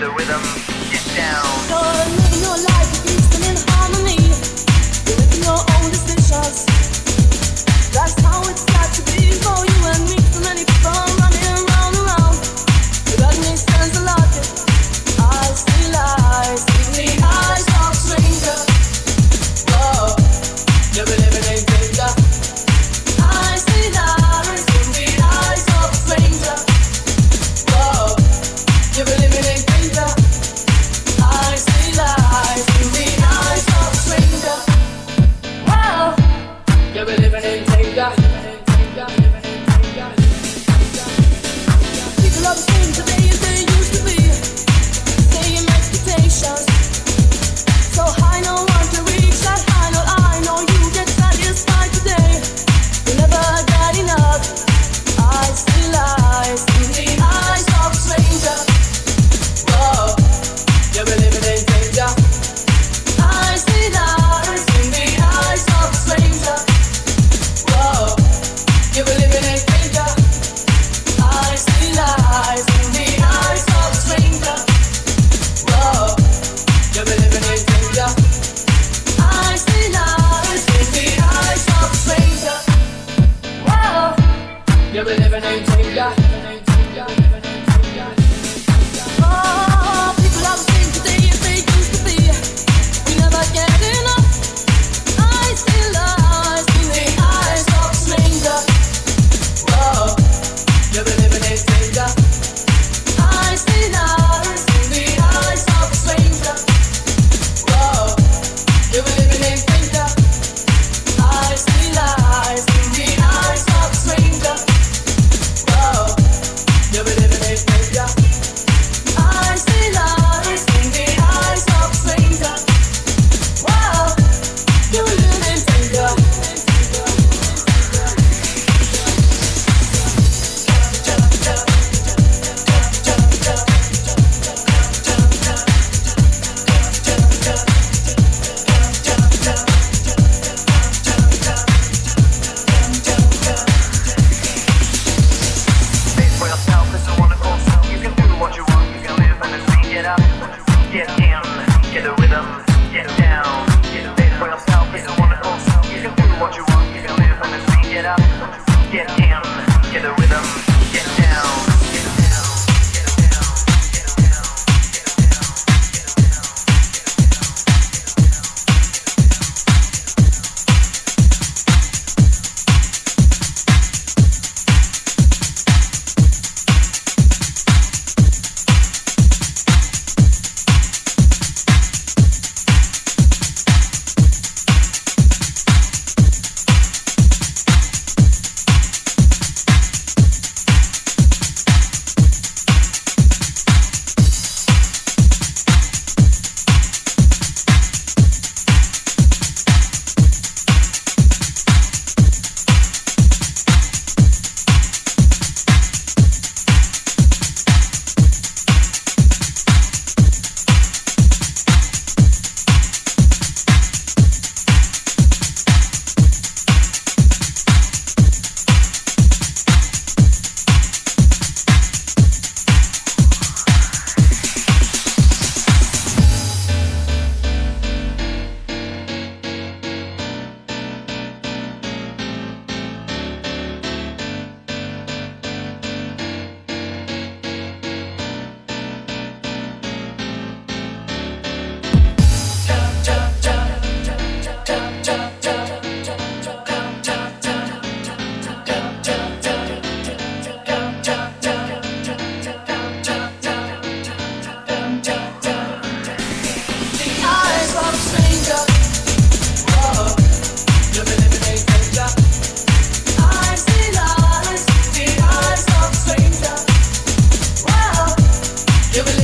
get down. You're living your life in harmony. Making your own decisions. That's how it's got to be for you and me. So many people running around. just Llévele